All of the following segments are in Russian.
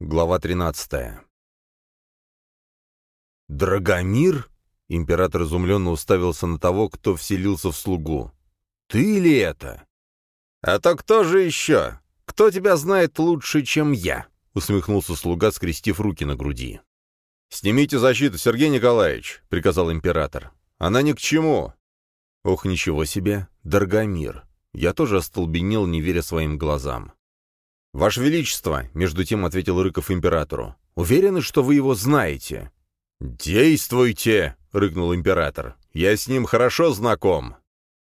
Глава 13. «Драгомир?» — император изумленно уставился на того, кто вселился в слугу. «Ты ли это?» «А то кто же еще? Кто тебя знает лучше, чем я?» — усмехнулся слуга, скрестив руки на груди. «Снимите защиту, Сергей Николаевич», — приказал император. «Она ни к чему». «Ох, ничего себе! Драгомир!» Я тоже остолбенел, не веря своим глазам. «Ваше Величество», — между тем ответил Рыков императору, — «уверены, что вы его знаете?» «Действуйте!» — рыкнул император. «Я с ним хорошо знаком».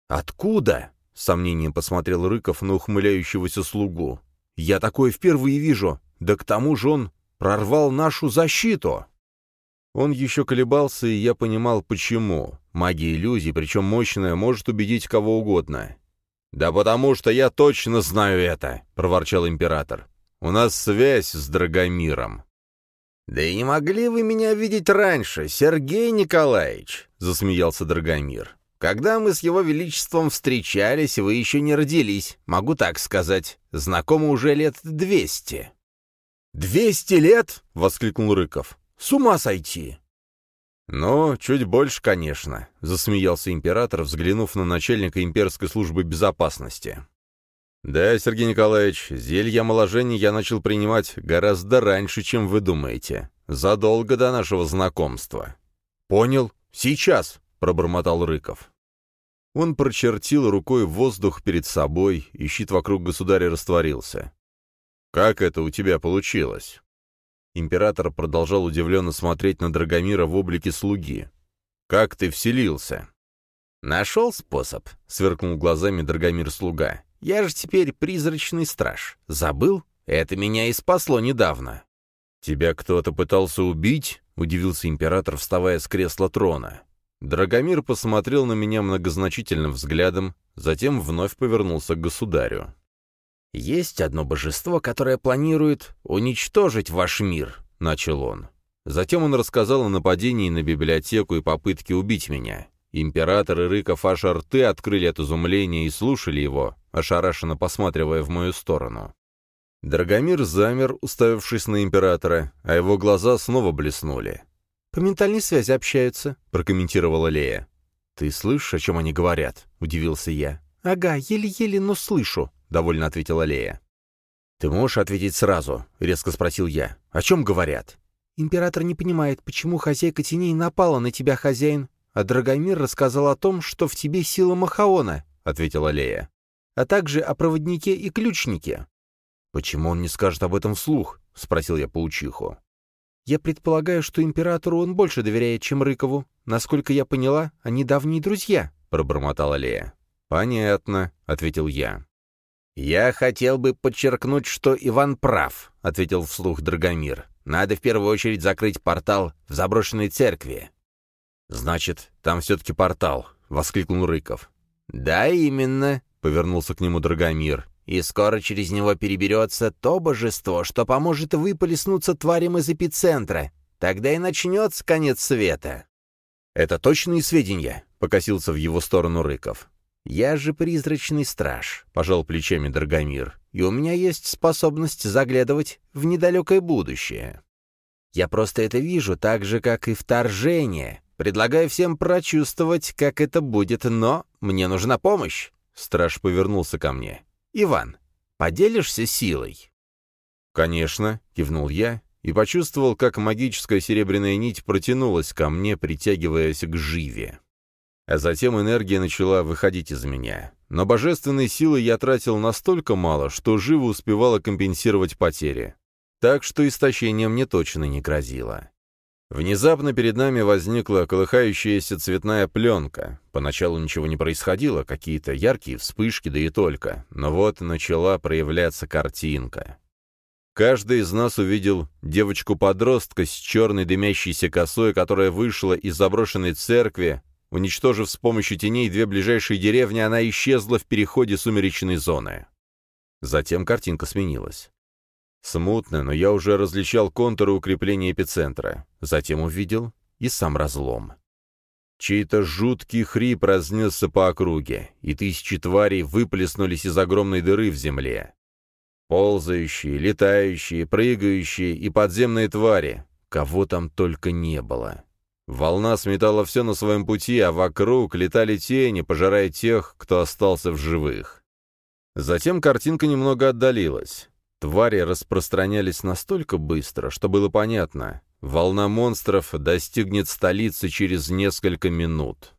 «Откуда?» — сомнением посмотрел Рыков на ухмыляющегося слугу. «Я такое впервые вижу. Да к тому же он прорвал нашу защиту!» Он еще колебался, и я понимал, почему. Магия иллюзий, причем мощная, может убедить кого угодно. «Да потому что я точно знаю это», — проворчал император. «У нас связь с Драгомиром». «Да и не могли вы меня видеть раньше, Сергей Николаевич», — засмеялся Драгомир. «Когда мы с его величеством встречались, вы еще не родились, могу так сказать. Знакомы уже лет двести». «Двести лет?» — воскликнул Рыков. «С ума сойти!» «Ну, чуть больше, конечно», — засмеялся император, взглянув на начальника имперской службы безопасности. «Да, Сергей Николаевич, зелье омоложения я начал принимать гораздо раньше, чем вы думаете. Задолго до нашего знакомства». «Понял. Сейчас», — пробормотал Рыков. Он прочертил рукой воздух перед собой, и щит вокруг государя растворился. «Как это у тебя получилось?» Император продолжал удивленно смотреть на Драгомира в облике слуги. «Как ты вселился?» «Нашел способ», — сверкнул глазами Драгомир-слуга. «Я же теперь призрачный страж. Забыл? Это меня и спасло недавно». «Тебя кто-то пытался убить?» — удивился император, вставая с кресла трона. Драгомир посмотрел на меня многозначительным взглядом, затем вновь повернулся к государю. «Есть одно божество, которое планирует уничтожить ваш мир», — начал он. Затем он рассказал о нападении на библиотеку и попытке убить меня. Император и Рыков аж рты открыли от изумления и слушали его, ошарашенно посматривая в мою сторону. Драгомир замер, уставившись на императора, а его глаза снова блеснули. «По ментальной связи общаются», — прокомментировала Лея. «Ты слышишь, о чем они говорят?» — удивился я. «Ага, еле-еле, но слышу», — довольно ответила Лея. «Ты можешь ответить сразу?» — резко спросил я. «О чем говорят?» «Император не понимает, почему хозяйка теней напала на тебя, хозяин, а Драгомир рассказал о том, что в тебе сила Махаона», — ответила Лея. «А также о проводнике и ключнике». «Почему он не скажет об этом вслух?» — спросил я паучиху. «Я предполагаю, что императору он больше доверяет, чем Рыкову. Насколько я поняла, они давние друзья», — пробормотала Лея. «Понятно», — ответил я. «Я хотел бы подчеркнуть, что Иван прав», — ответил вслух Драгомир. «Надо в первую очередь закрыть портал в заброшенной церкви». «Значит, там все-таки портал», — воскликнул Рыков. «Да, именно», — повернулся к нему Драгомир. «И скоро через него переберется то божество, что поможет выполеснуться тварям из эпицентра. Тогда и начнется конец света». «Это точные сведения», — покосился в его сторону Рыков. «Я же призрачный страж», — пожал плечами Драгомир, «и у меня есть способность заглядывать в недалекое будущее. Я просто это вижу так же, как и вторжение. Предлагаю всем прочувствовать, как это будет, но мне нужна помощь». Страж повернулся ко мне. «Иван, поделишься силой?» «Конечно», — кивнул я и почувствовал, как магическая серебряная нить протянулась ко мне, притягиваясь к живе. А затем энергия начала выходить из меня. Но божественной силы я тратил настолько мало, что живо успевала компенсировать потери. Так что истощение мне точно не грозило. Внезапно перед нами возникла колыхающаяся цветная пленка. Поначалу ничего не происходило, какие-то яркие вспышки, да и только. Но вот начала проявляться картинка. Каждый из нас увидел девочку-подростка с черной дымящейся косой, которая вышла из заброшенной церкви, Уничтожив с помощью теней две ближайшие деревни, она исчезла в переходе сумеречной зоны. Затем картинка сменилась. Смутно, но я уже различал контуры укрепления эпицентра. Затем увидел и сам разлом. Чей-то жуткий хрип разнесся по округе, и тысячи тварей выплеснулись из огромной дыры в земле. Ползающие, летающие, прыгающие и подземные твари. Кого там только не было. Волна сметала все на своем пути, а вокруг летали тени, пожирая тех, кто остался в живых. Затем картинка немного отдалилась. Твари распространялись настолько быстро, что было понятно. Волна монстров достигнет столицы через несколько минут.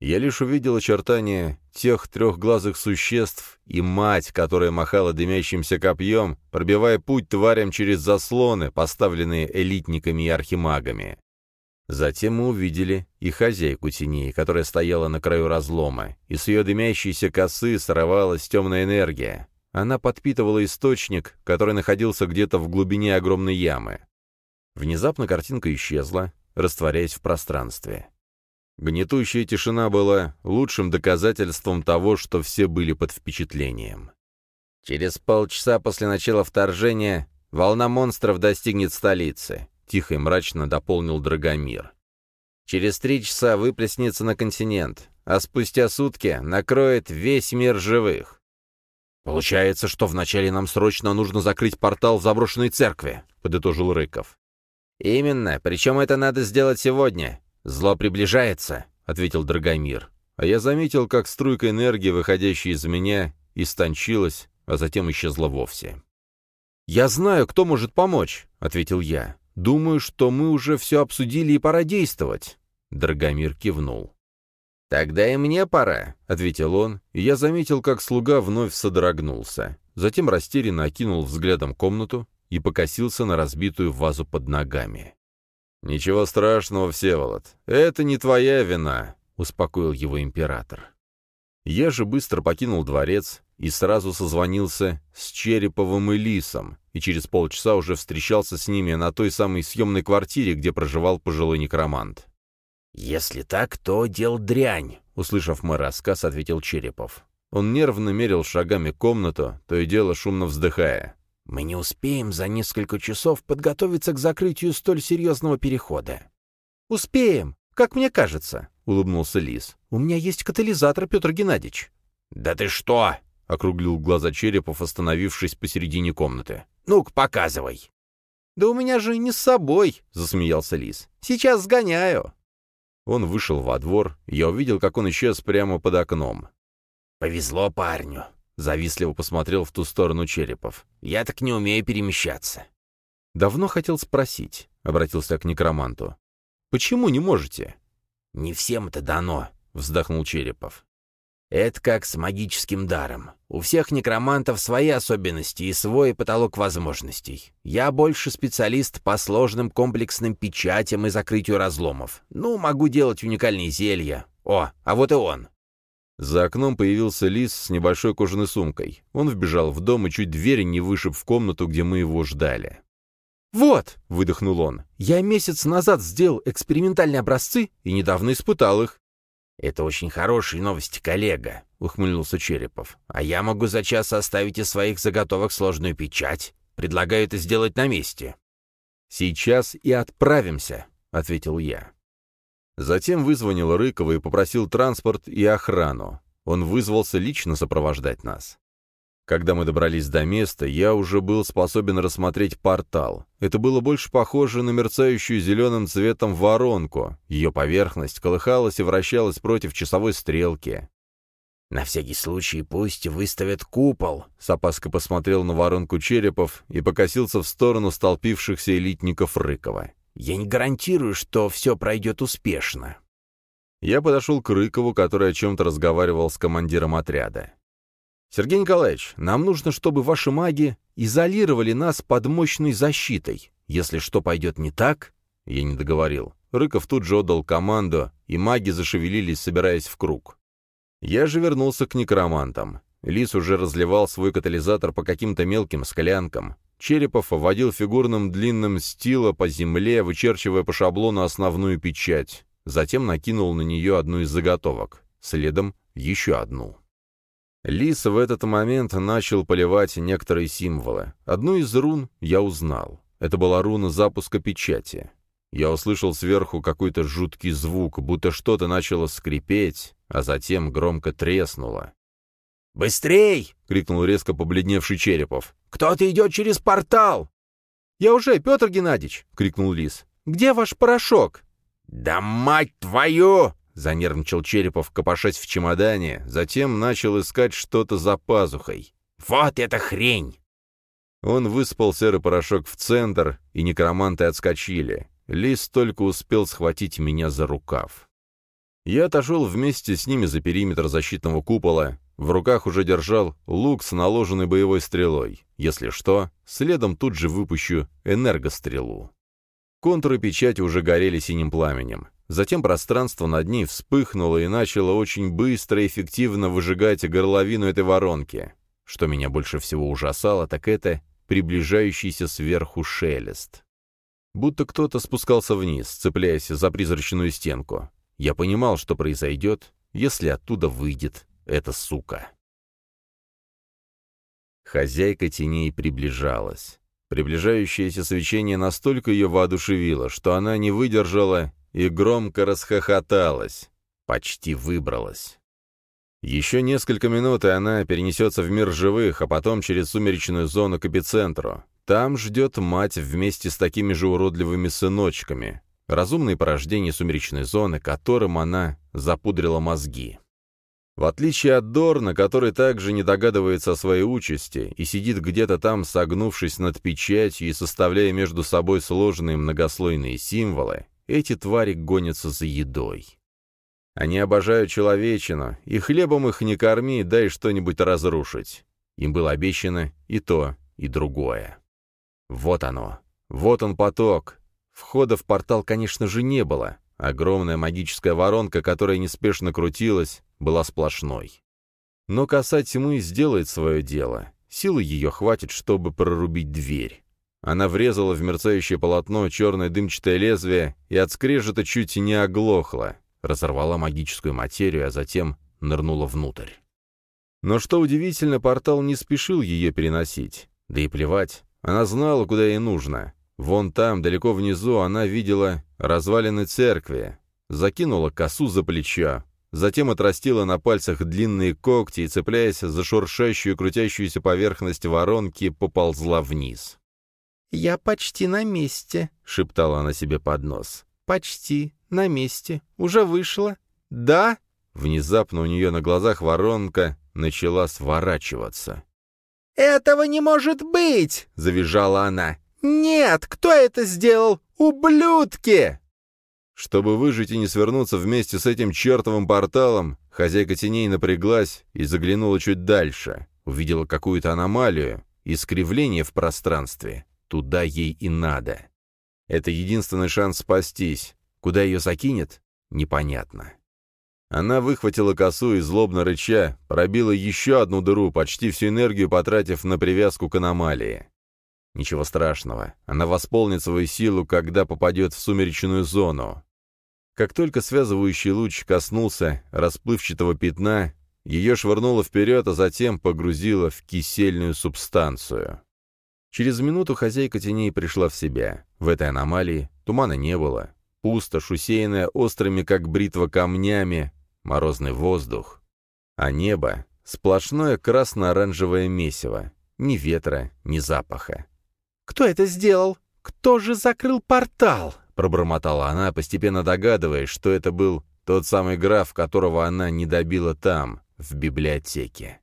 Я лишь увидел очертания тех трехглазых существ и мать, которая махала дымящимся копьем, пробивая путь тварям через заслоны, поставленные элитниками и архимагами. Затем мы увидели и хозяйку теней, которая стояла на краю разлома, и с ее дымящейся косы сорвалась темная энергия. Она подпитывала источник, который находился где-то в глубине огромной ямы. Внезапно картинка исчезла, растворяясь в пространстве. Гнетущая тишина была лучшим доказательством того, что все были под впечатлением. «Через полчаса после начала вторжения волна монстров достигнет столицы», — тихо и мрачно дополнил Драгомир. «Через три часа выплеснется на континент, а спустя сутки накроет весь мир живых». «Получается, что вначале нам срочно нужно закрыть портал в заброшенной церкви», — подытожил Рыков. «Именно, причем это надо сделать сегодня. «Зло приближается», — ответил Драгомир. А я заметил, как струйка энергии, выходящая из меня, истончилась, а затем исчезла вовсе. «Я знаю, кто может помочь», — ответил я. «Думаю, что мы уже все обсудили и пора действовать». Драгомир кивнул. «Тогда и мне пора», — ответил он, и я заметил, как слуга вновь содрогнулся. Затем растерянно окинул взглядом комнату и покосился на разбитую вазу под ногами. «Ничего страшного, Всеволод. Это не твоя вина», — успокоил его император. Я же быстро покинул дворец и сразу созвонился с Череповым и Лисом, и через полчаса уже встречался с ними на той самой съемной квартире, где проживал пожилой некромант. «Если так, то дел дрянь», — услышав мой рассказ, ответил Черепов. Он нервно мерил шагами комнату, то и дело шумно вздыхая. Мы не успеем за несколько часов подготовиться к закрытию столь серьезного перехода. «Успеем, как мне кажется», — улыбнулся Лис. «У меня есть катализатор, Петр Геннадьевич». «Да ты что?» — округлил глаза Черепов, остановившись посередине комнаты. «Ну-ка, показывай». «Да у меня же не с собой», — засмеялся Лис. «Сейчас сгоняю». Он вышел во двор, я увидел, как он исчез прямо под окном. «Повезло парню», Завистливо посмотрел в ту сторону Черепов. «Я так не умею перемещаться». «Давно хотел спросить», — обратился к некроманту. «Почему не можете?» «Не всем это дано», — вздохнул Черепов. «Это как с магическим даром. У всех некромантов свои особенности и свой потолок возможностей. Я больше специалист по сложным комплексным печатям и закрытию разломов. Ну, могу делать уникальные зелья. О, а вот и он». За окном появился лис с небольшой кожаной сумкой. Он вбежал в дом и чуть дверь не вышиб в комнату, где мы его ждали. «Вот!» — выдохнул он. «Я месяц назад сделал экспериментальные образцы и недавно испытал их». «Это очень хорошие новости, коллега», — ухмыльнулся Черепов. «А я могу за час составить из своих заготовок сложную печать. Предлагаю это сделать на месте». «Сейчас и отправимся», — ответил я. Затем вызвонил Рыкова и попросил транспорт и охрану. Он вызвался лично сопровождать нас. Когда мы добрались до места, я уже был способен рассмотреть портал. Это было больше похоже на мерцающую зеленым цветом воронку. Ее поверхность колыхалась и вращалась против часовой стрелки. «На всякий случай пусть выставят купол», — с опаской посмотрел на воронку черепов и покосился в сторону столпившихся элитников Рыкова. Я не гарантирую, что все пройдет успешно. Я подошел к Рыкову, который о чем-то разговаривал с командиром отряда. «Сергей Николаевич, нам нужно, чтобы ваши маги изолировали нас под мощной защитой. Если что пойдет не так...» Я не договорил. Рыков тут же отдал команду, и маги зашевелились, собираясь в круг. Я же вернулся к некромантам. Лис уже разливал свой катализатор по каким-то мелким склянкам. Черепов водил фигурным длинным стила по земле, вычерчивая по шаблону основную печать. Затем накинул на нее одну из заготовок. Следом еще одну. Лис в этот момент начал поливать некоторые символы. Одну из рун я узнал. Это была руна запуска печати. Я услышал сверху какой-то жуткий звук, будто что-то начало скрипеть, а затем громко треснуло. «Быстрей!» — крикнул резко побледневший Черепов. Кто-то идет через портал!» «Я уже, Петр Геннадьевич!» — крикнул Лис. «Где ваш порошок?» «Да мать твою!» — занервничал Черепов, копошась в чемодане, затем начал искать что-то за пазухой. «Вот эта хрень!» Он выспал серый порошок в центр, и некроманты отскочили. Лис только успел схватить меня за рукав. Я отошел вместе с ними за периметр защитного купола, в руках уже держал лук с наложенной боевой стрелой. Если что, следом тут же выпущу энергострелу. Контуры печати уже горели синим пламенем. Затем пространство над ней вспыхнуло и начало очень быстро и эффективно выжигать горловину этой воронки. Что меня больше всего ужасало, так это приближающийся сверху шелест. Будто кто-то спускался вниз, цепляясь за призрачную стенку. Я понимал, что произойдет, если оттуда выйдет эта сука. Хозяйка теней приближалась. Приближающееся свечение настолько ее воодушевило, что она не выдержала и громко расхохоталась. Почти выбралась. Еще несколько минут, и она перенесется в мир живых, а потом через сумеречную зону к эпицентру. Там ждет мать вместе с такими же уродливыми сыночками. Разумные порождения сумеречной зоны, которым она запудрила мозги. В отличие от Дорна, который также не догадывается о своей участи и сидит где-то там, согнувшись над печатью и составляя между собой сложные многослойные символы, эти твари гонятся за едой. Они обожают человечину, и хлебом их не корми, дай что-нибудь разрушить. Им было обещано и то, и другое. Вот оно. Вот он поток. Входа в портал, конечно же, не было. Огромная магическая воронка, которая неспешно крутилась, была сплошной. Но коса тьмы сделает свое дело. Силы ее хватит, чтобы прорубить дверь. Она врезала в мерцающее полотно черное дымчатое лезвие и от скрежета чуть не оглохла, разорвала магическую материю, а затем нырнула внутрь. Но что удивительно, портал не спешил ее переносить. Да и плевать, она знала, куда ей нужно. Вон там, далеко внизу, она видела развалины церкви, закинула косу за плечо, затем отрастила на пальцах длинные когти и, цепляясь за шуршащую крутящуюся поверхность воронки, поползла вниз. «Я почти на месте», — шептала она себе под нос. «Почти на месте. Уже вышла. Да?» Внезапно у нее на глазах воронка начала сворачиваться. «Этого не может быть!» — завизжала она. «Нет! Кто это сделал? Ублюдки!» Чтобы выжить и не свернуться вместе с этим чертовым порталом, хозяйка теней напряглась и заглянула чуть дальше. Увидела какую-то аномалию, искривление в пространстве. Туда ей и надо. Это единственный шанс спастись. Куда ее закинет? Непонятно. Она выхватила косу и, злобно рыча, пробила еще одну дыру, почти всю энергию потратив на привязку к аномалии. Ничего страшного, она восполнит свою силу, когда попадет в сумеречную зону. Как только связывающий луч коснулся расплывчатого пятна, ее швырнуло вперед, а затем погрузило в кисельную субстанцию. Через минуту хозяйка теней пришла в себя. В этой аномалии тумана не было. Пустошь, усеянная острыми, как бритва, камнями, морозный воздух. А небо — сплошное красно-оранжевое месиво. Ни ветра, ни запаха. «Кто это сделал? Кто же закрыл портал?» — пробормотала она, постепенно догадываясь, что это был тот самый граф, которого она не добила там, в библиотеке.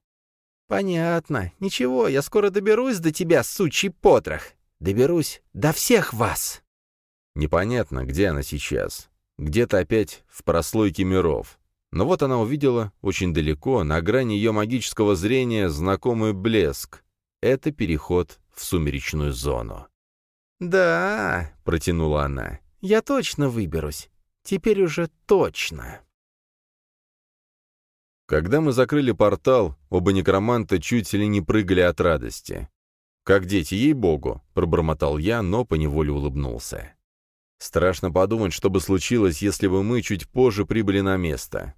«Понятно. Ничего, я скоро доберусь до тебя, сучий потрох. Доберусь до всех вас». Непонятно, где она сейчас. Где-то опять в прослойке миров. Но вот она увидела очень далеко, на грани ее магического зрения, знакомый блеск. Это переход в сумеречную зону. «Да», — протянула она, — «я точно выберусь. Теперь уже точно». Когда мы закрыли портал, оба некроманта чуть ли не прыгали от радости. «Как дети, ей-богу!» — пробормотал я, но поневоле улыбнулся. Страшно подумать, что бы случилось, если бы мы чуть позже прибыли на место.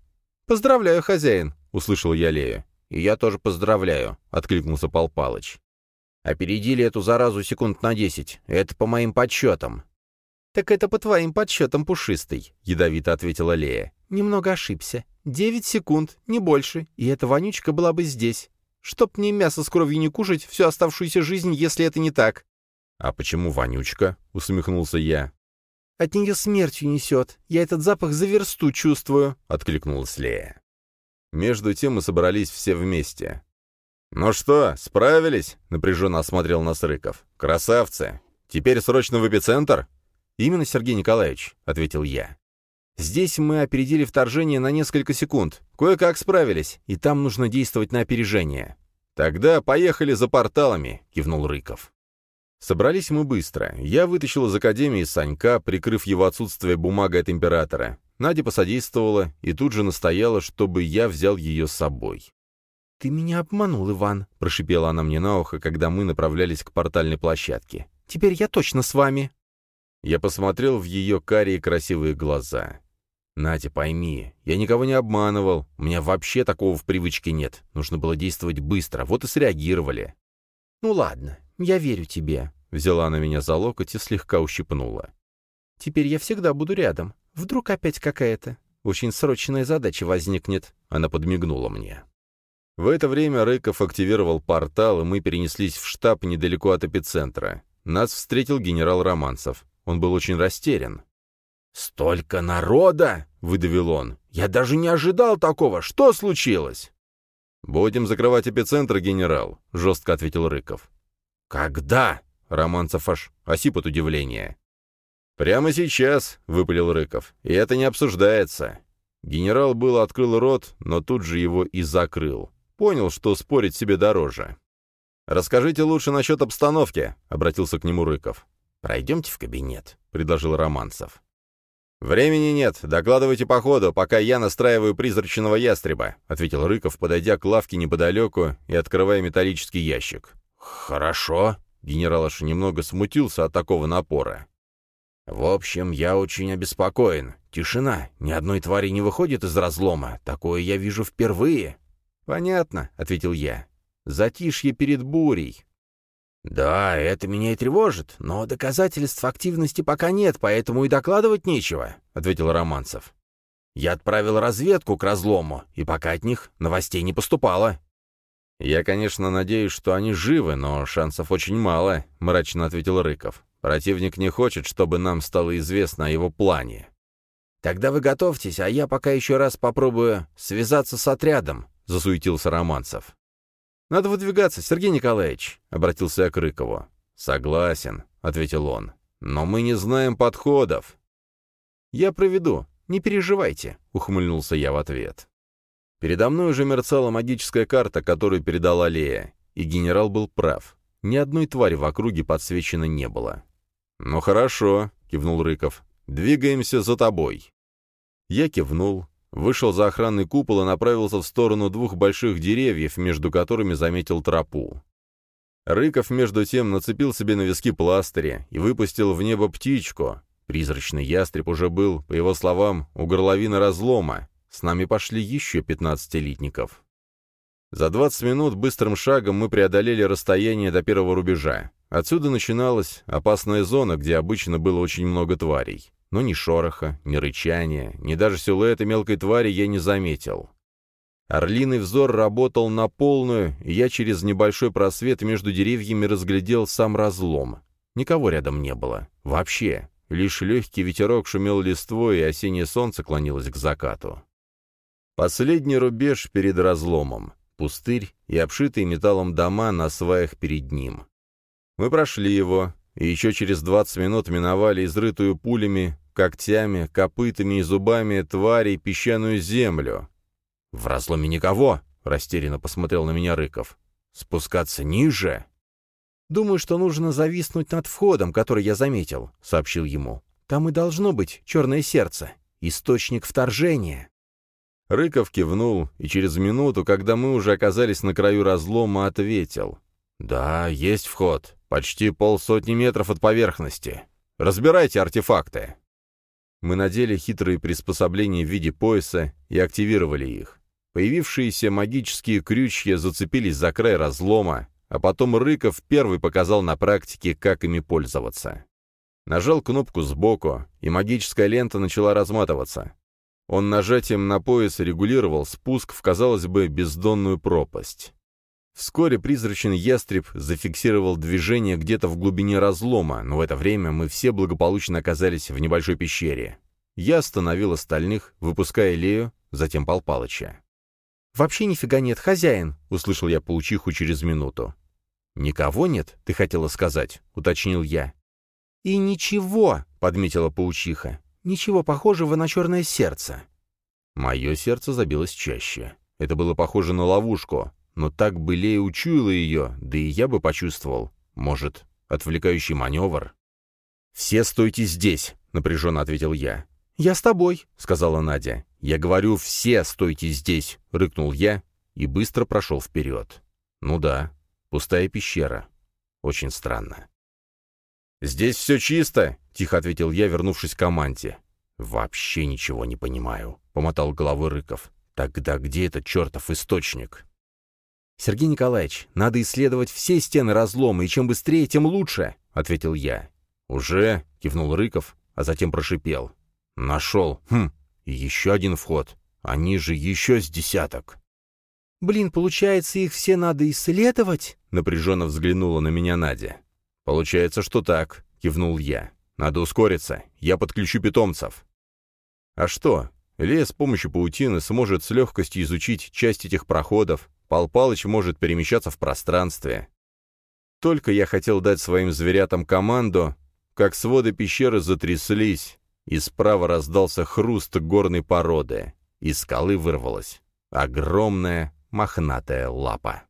«Поздравляю, хозяин!» — услышал я Лею. «И я тоже поздравляю», — откликнулся Пал Палыч. Опередили эту заразу секунд на десять. Это по моим подсчетам». «Так это по твоим подсчетам, Пушистый», — ядовито ответила Лея. «Немного ошибся. Девять секунд, не больше, и эта вонючка была бы здесь. Чтоб мне мясо с кровью не кушать всю оставшуюся жизнь, если это не так». «А почему вонючка?» — усмехнулся я. «От нее смертью несет. Я этот запах за версту чувствую», — откликнулась Лея. Между тем мы собрались все вместе. «Ну что, справились?» — напряженно осмотрел нас Рыков. «Красавцы! Теперь срочно в эпицентр?» «Именно, Сергей Николаевич», — ответил я. «Здесь мы опередили вторжение на несколько секунд. Кое-как справились, и там нужно действовать на опережение». «Тогда поехали за порталами», — кивнул Рыков. Собрались мы быстро. Я вытащил из академии Санька, прикрыв его отсутствие бумагой от императора. Надя посодействовала и тут же настояла, чтобы я взял ее с собой. «Ты меня обманул, Иван», — прошипела она мне на ухо, когда мы направлялись к портальной площадке. «Теперь я точно с вами». Я посмотрел в ее карие красивые глаза. «Надя, пойми, я никого не обманывал. У меня вообще такого в привычке нет. Нужно было действовать быстро, вот и среагировали». «Ну ладно, я верю тебе», — взяла она меня за локоть и слегка ущипнула. «Теперь я всегда буду рядом. Вдруг опять какая-то очень срочная задача возникнет». Она подмигнула мне. В это время Рыков активировал портал, и мы перенеслись в штаб недалеко от эпицентра. Нас встретил генерал Романцев. Он был очень растерян. «Столько народа!» — выдавил он. «Я даже не ожидал такого! Что случилось?» «Будем закрывать эпицентр, генерал», — жестко ответил Рыков. «Когда?» — Романцев аж осип от удивления. «Прямо сейчас», — выпалил Рыков, — «и это не обсуждается». Генерал был открыл рот, но тут же его и закрыл. Понял, что спорить себе дороже. «Расскажите лучше насчет обстановки», — обратился к нему Рыков. «Пройдемте в кабинет», — предложил Романцев. «Времени нет. Докладывайте по ходу, пока я настраиваю призрачного ястреба», — ответил Рыков, подойдя к лавке неподалеку и открывая металлический ящик. «Хорошо», — генерал аж немного смутился от такого напора. «В общем, я очень обеспокоен. Тишина. Ни одной твари не выходит из разлома. Такое я вижу впервые». «Понятно», — ответил я. «Затишье перед бурей». «Да, это меня и тревожит, но доказательств активности пока нет, поэтому и докладывать нечего», — ответил Романцев. «Я отправил разведку к разлому, и пока от них новостей не поступало». «Я, конечно, надеюсь, что они живы, но шансов очень мало», — мрачно ответил Рыков. «Противник не хочет, чтобы нам стало известно о его плане». «Тогда вы готовьтесь, а я пока еще раз попробую связаться с отрядом», — засуетился Романцев. «Надо выдвигаться, Сергей Николаевич», — обратился я к Рыкову. «Согласен», — ответил он. «Но мы не знаем подходов». «Я проведу, не переживайте», — ухмыльнулся я в ответ. Передо мной уже мерцала магическая карта, которую передала Лея, и генерал был прав. Ни одной твари в округе подсвечено не было. «Ну хорошо», — кивнул Рыков. «Двигаемся за тобой». Я кивнул, Вышел за охранный купол и направился в сторону двух больших деревьев, между которыми заметил тропу. Рыков, между тем, нацепил себе на виски пластыри и выпустил в небо птичку. Призрачный ястреб уже был, по его словам, у горловины разлома. С нами пошли еще пятнадцатилитников. За двадцать минут быстрым шагом мы преодолели расстояние до первого рубежа. Отсюда начиналась опасная зона, где обычно было очень много тварей но ни шороха, ни рычания, ни даже силуэта мелкой твари я не заметил. Орлиный взор работал на полную, и я через небольшой просвет между деревьями разглядел сам разлом. Никого рядом не было. Вообще. Лишь легкий ветерок шумел листвой, и осеннее солнце клонилось к закату. Последний рубеж перед разломом. Пустырь и обшитые металлом дома на сваях перед ним. Мы прошли его, и еще через двадцать минут миновали изрытую пулями когтями, копытами и зубами тварей песчаную землю. «В разломе никого!» — растерянно посмотрел на меня Рыков. «Спускаться ниже?» «Думаю, что нужно зависнуть над входом, который я заметил», — сообщил ему. «Там и должно быть черное сердце. Источник вторжения». Рыков кивнул, и через минуту, когда мы уже оказались на краю разлома, ответил. «Да, есть вход. Почти полсотни метров от поверхности. Разбирайте артефакты». Мы надели хитрые приспособления в виде пояса и активировали их. Появившиеся магические крючья зацепились за край разлома, а потом Рыков первый показал на практике, как ими пользоваться. Нажал кнопку сбоку, и магическая лента начала разматываться. Он нажатием на пояс регулировал спуск в, казалось бы, бездонную пропасть. Вскоре призрачный ястреб зафиксировал движение где-то в глубине разлома, но в это время мы все благополучно оказались в небольшой пещере. Я остановил остальных, выпуская Лею, затем Пал Палыча. «Вообще нифига нет, хозяин!» — услышал я паучиху через минуту. «Никого нет, ты хотела сказать?» — уточнил я. «И ничего!» — подметила паучиха. «Ничего похожего на черное сердце». Мое сердце забилось чаще. Это было похоже на ловушку, но так бы Лея учуяла ее, да и я бы почувствовал. Может, отвлекающий маневр? «Все стойте здесь», — напряженно ответил я. «Я с тобой», — сказала Надя. «Я говорю, все стойте здесь», — рыкнул я и быстро прошел вперед. «Ну да, пустая пещера. Очень странно». «Здесь все чисто», — тихо ответил я, вернувшись к команде. «Вообще ничего не понимаю», — помотал головой Рыков. «Тогда где этот чертов источник?» «Сергей Николаевич, надо исследовать все стены разлома, и чем быстрее, тем лучше», — ответил я. «Уже?» — кивнул Рыков, а затем прошипел. «Нашел. Хм, еще один вход. Они же еще с десяток». «Блин, получается, их все надо исследовать?» — напряженно взглянула на меня Надя. «Получается, что так», — кивнул я. «Надо ускориться. Я подключу питомцев». «А что? Лея с помощью паутины сможет с легкостью изучить часть этих проходов, Пал Палыч может перемещаться в пространстве. Только я хотел дать своим зверятам команду, как своды пещеры затряслись, и справа раздался хруст горной породы. Из скалы вырвалась огромная мохнатая лапа.